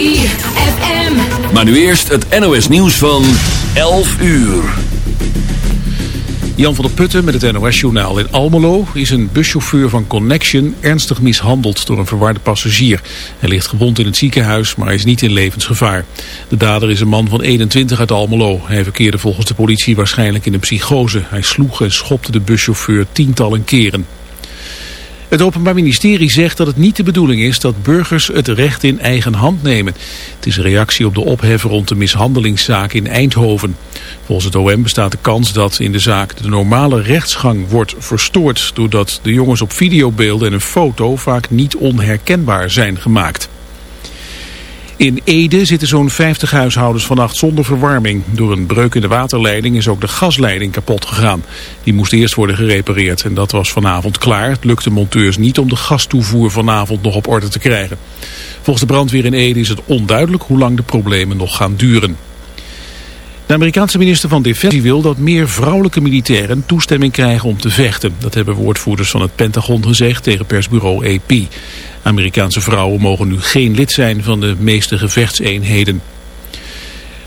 ZFM. Maar nu eerst het NOS nieuws van 11 uur. Jan van der Putten met het NOS-journaal. In Almelo is een buschauffeur van Connection ernstig mishandeld door een verwarde passagier. Hij ligt gewond in het ziekenhuis, maar is niet in levensgevaar. De dader is een man van 21 uit Almelo. Hij verkeerde volgens de politie waarschijnlijk in een psychose. Hij sloeg en schopte de buschauffeur tientallen keren. Het Openbaar Ministerie zegt dat het niet de bedoeling is dat burgers het recht in eigen hand nemen. Het is een reactie op de ophef rond de mishandelingszaak in Eindhoven. Volgens het OM bestaat de kans dat in de zaak de normale rechtsgang wordt verstoord... doordat de jongens op videobeelden en een foto vaak niet onherkenbaar zijn gemaakt. In Ede zitten zo'n 50 huishoudens vannacht zonder verwarming. Door een breuk in de waterleiding is ook de gasleiding kapot gegaan. Die moest eerst worden gerepareerd en dat was vanavond klaar. Het lukte monteurs niet om de gastoevoer vanavond nog op orde te krijgen. Volgens de brandweer in Ede is het onduidelijk hoe lang de problemen nog gaan duren. De Amerikaanse minister van Defensie wil dat meer vrouwelijke militairen toestemming krijgen om te vechten. Dat hebben woordvoerders van het Pentagon gezegd tegen persbureau AP. Amerikaanse vrouwen mogen nu geen lid zijn van de meeste gevechtseenheden.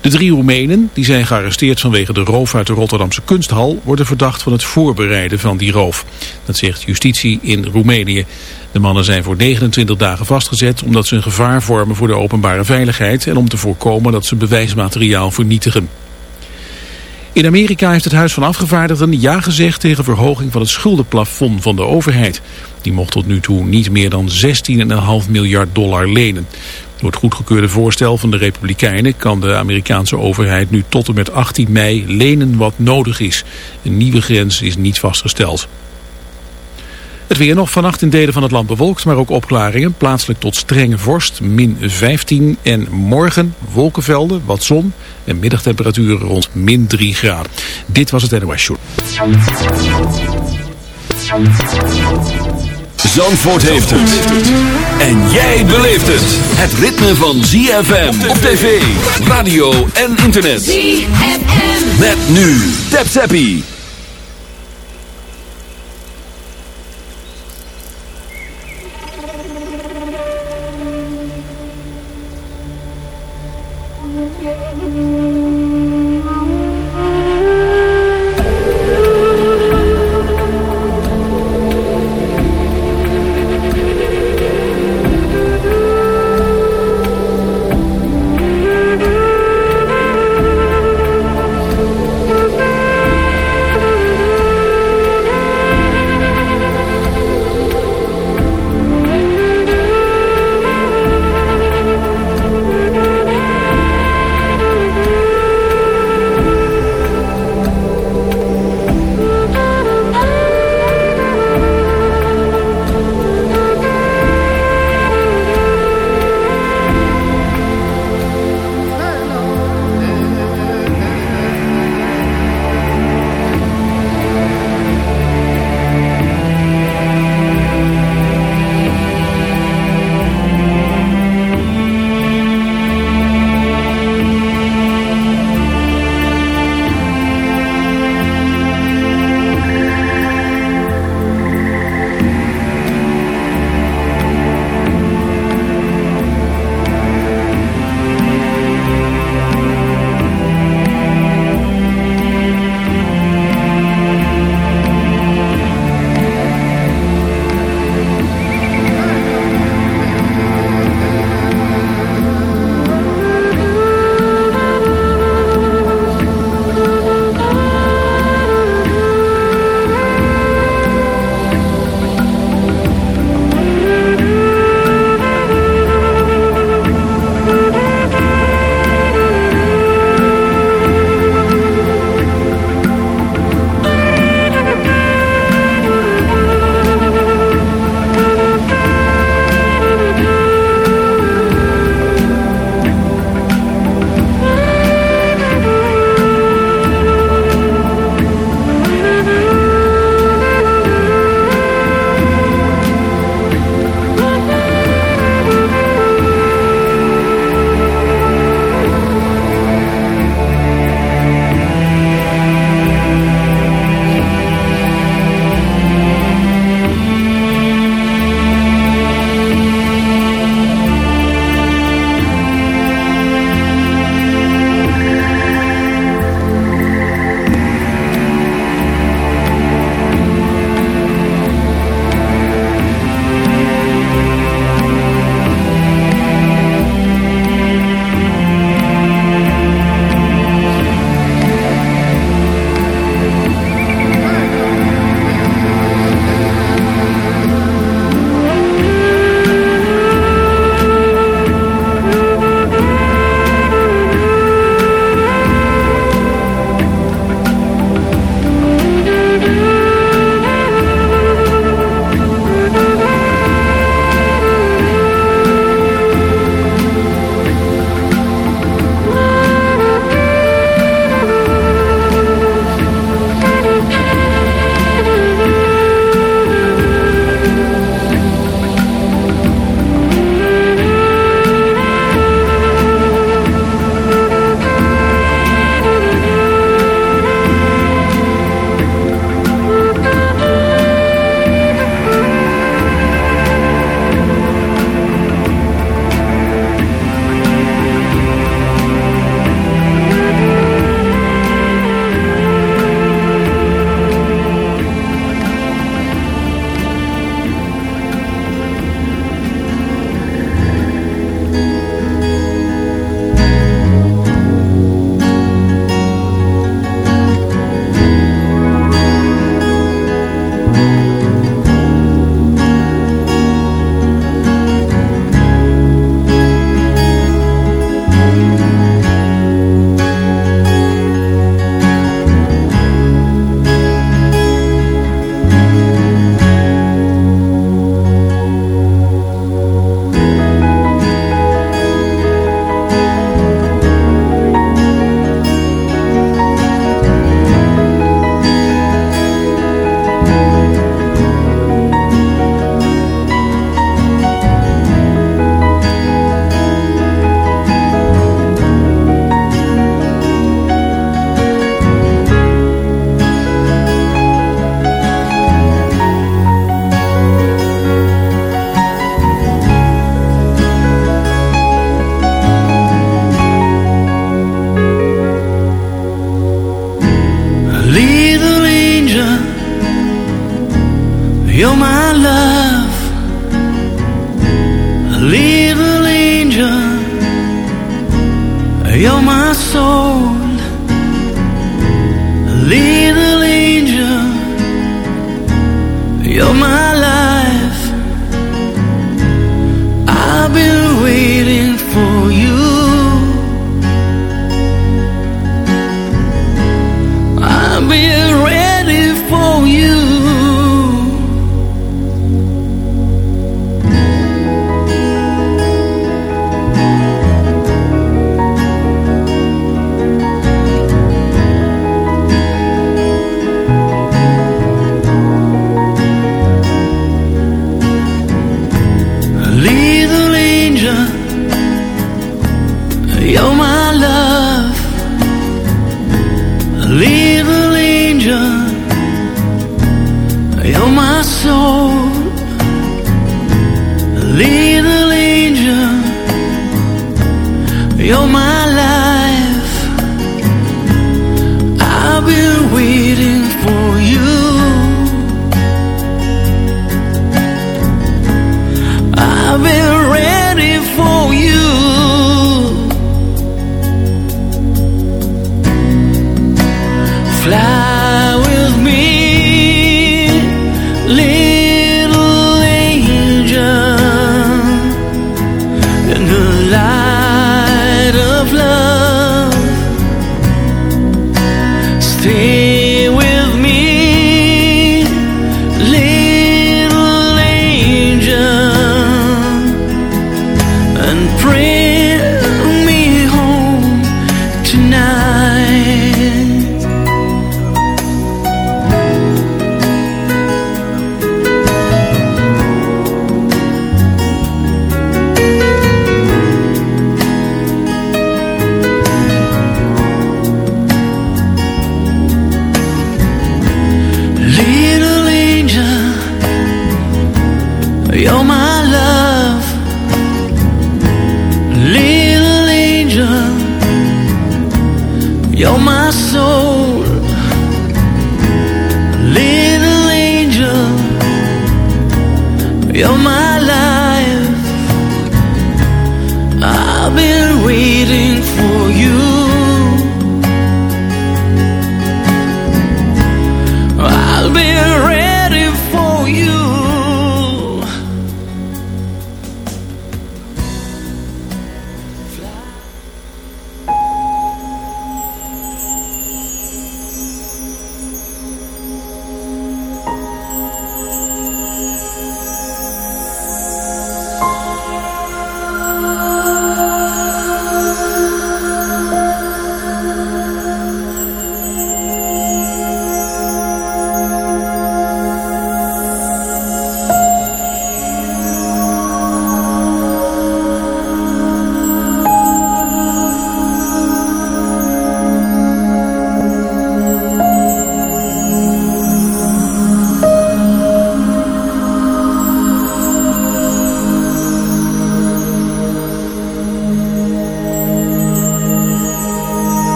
De drie Roemenen, die zijn gearresteerd vanwege de roof uit de Rotterdamse kunsthal, worden verdacht van het voorbereiden van die roof. Dat zegt justitie in Roemenië. De mannen zijn voor 29 dagen vastgezet omdat ze een gevaar vormen voor de openbare veiligheid en om te voorkomen dat ze bewijsmateriaal vernietigen. In Amerika heeft het Huis van Afgevaardigden ja gezegd tegen verhoging van het schuldenplafond van de overheid. Die mocht tot nu toe niet meer dan 16,5 miljard dollar lenen. Door het goedgekeurde voorstel van de Republikeinen kan de Amerikaanse overheid nu tot en met 18 mei lenen wat nodig is. Een nieuwe grens is niet vastgesteld. Het weer nog vannacht in delen van het land bewolkt, maar ook opklaringen. Plaatselijk tot strenge vorst, min 15. En morgen wolkenvelden, wat zon en middagtemperaturen rond min 3 graden. Dit was het NOS Show. Zandvoort heeft het. En jij beleeft het. Het ritme van ZFM op tv, radio en internet. ZFM. Met nu. Tap Zappie.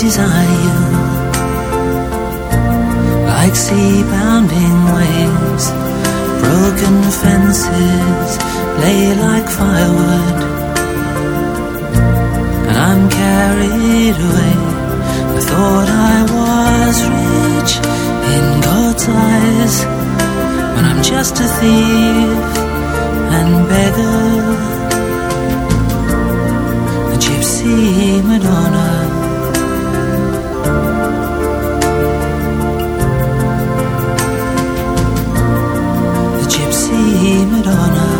Desire you. Like sea bounding waves, broken fences lay like firewood. And I'm carried away. I thought I was rich in God's eyes, when I'm just a thief and beggar. a gypsy Madonna. Madonna.